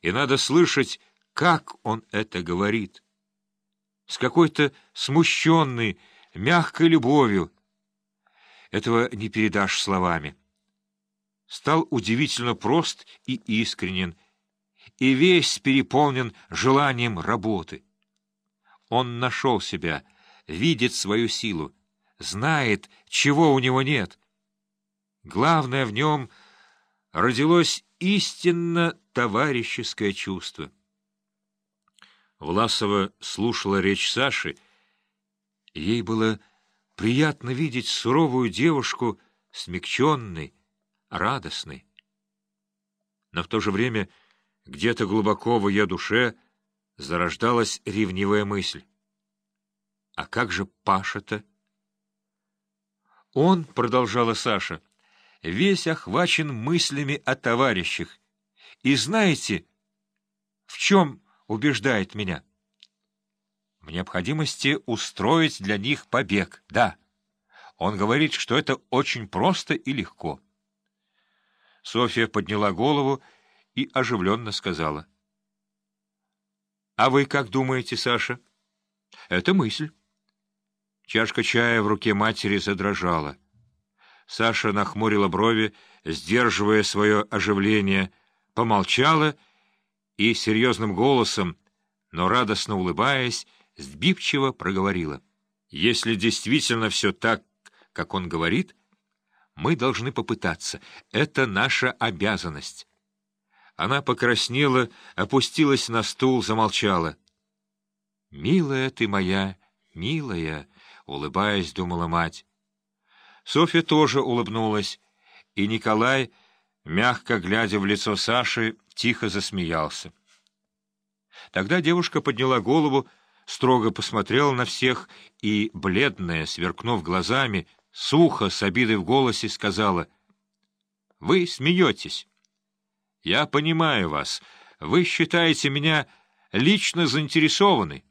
и надо слышать, как он это говорит. С какой-то смущенной, мягкой любовью. Этого не передашь словами. Стал удивительно прост и искренен, и весь переполнен желанием работы. Он нашел себя, видит свою силу, знает, чего у него нет. Главное в нем родилось истинно товарищеское чувство. Власова слушала речь Саши. Ей было приятно видеть суровую девушку, смягченной, радостной. Но в то же время где-то глубоко в ее душе зарождалась ревнивая мысль. А как же Паша-то? Он, — продолжала Саша, — весь охвачен мыслями о товарищах. И знаете, в чем убеждает меня? В необходимости устроить для них побег, да. Он говорит, что это очень просто и легко. Софья подняла голову и оживленно сказала. — А вы как думаете, Саша? — Это мысль. Чашка чая в руке матери задрожала. Саша нахмурила брови, сдерживая свое оживление, помолчала и серьезным голосом, но радостно улыбаясь, сбивчиво проговорила. «Если действительно все так, как он говорит, мы должны попытаться. Это наша обязанность». Она покраснела, опустилась на стул, замолчала. «Милая ты моя, милая!» улыбаясь, думала мать. Софья тоже улыбнулась, и Николай, мягко глядя в лицо Саши, тихо засмеялся. Тогда девушка подняла голову, строго посмотрела на всех и, бледная, сверкнув глазами, сухо, с обидой в голосе, сказала, «Вы смеетесь. Я понимаю вас. Вы считаете меня лично заинтересованной».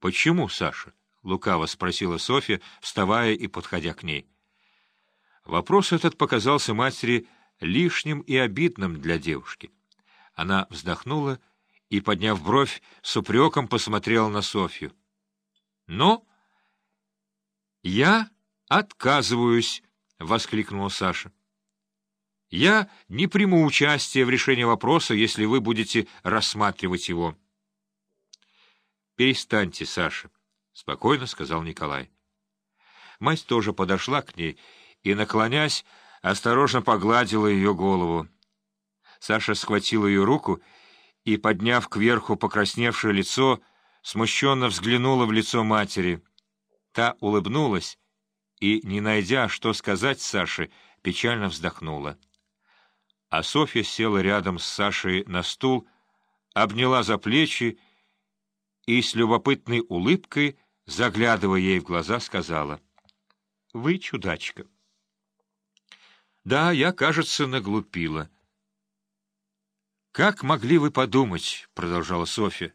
«Почему, Саша?» — лукаво спросила Софья, вставая и подходя к ней. Вопрос этот показался матери лишним и обидным для девушки. Она вздохнула и, подняв бровь, с упреком посмотрела на Софью. — Но я отказываюсь, — воскликнула Саша. — Я не приму участия в решении вопроса, если вы будете рассматривать его. — Перестаньте, Саша. — спокойно сказал Николай. Мать тоже подошла к ней и, наклонясь, осторожно погладила ее голову. Саша схватил ее руку и, подняв кверху покрасневшее лицо, смущенно взглянула в лицо матери. Та улыбнулась и, не найдя, что сказать Саше, печально вздохнула. А Софья села рядом с Сашей на стул, обняла за плечи и с любопытной улыбкой заглядывая ей в глаза, сказала, — Вы чудачка. — Да, я, кажется, наглупила. — Как могли вы подумать, — продолжала Софья.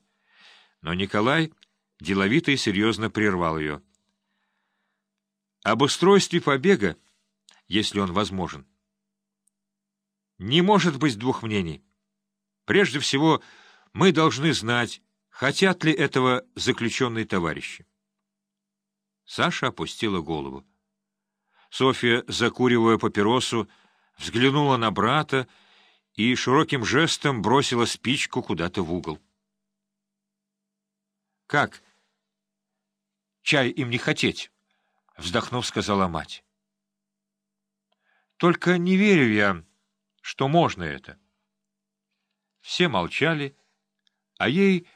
Но Николай деловито и серьезно прервал ее. — Об устройстве побега, если он возможен, не может быть двух мнений. Прежде всего, мы должны знать, хотят ли этого заключенные товарищи. Саша опустила голову. Софья, закуривая папиросу, взглянула на брата и широким жестом бросила спичку куда-то в угол. — Как? Чай им не хотеть? — вздохнув, сказала мать. — Только не верю я, что можно это. Все молчали, а ей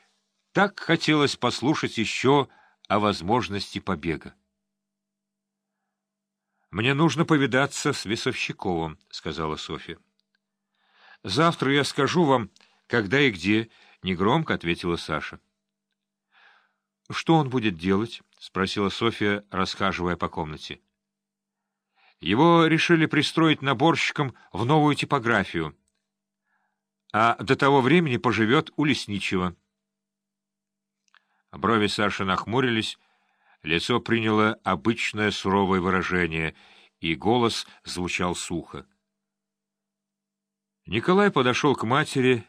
так хотелось послушать еще о возможности побега. «Мне нужно повидаться с Весовщиковым», — сказала Софья. «Завтра я скажу вам, когда и где», — негромко ответила Саша. «Что он будет делать?» — спросила Софья, расхаживая по комнате. «Его решили пристроить наборщиком в новую типографию, а до того времени поживет у лесничего». Брови Саши нахмурились, лицо приняло обычное суровое выражение, и голос звучал сухо. Николай подошел к матери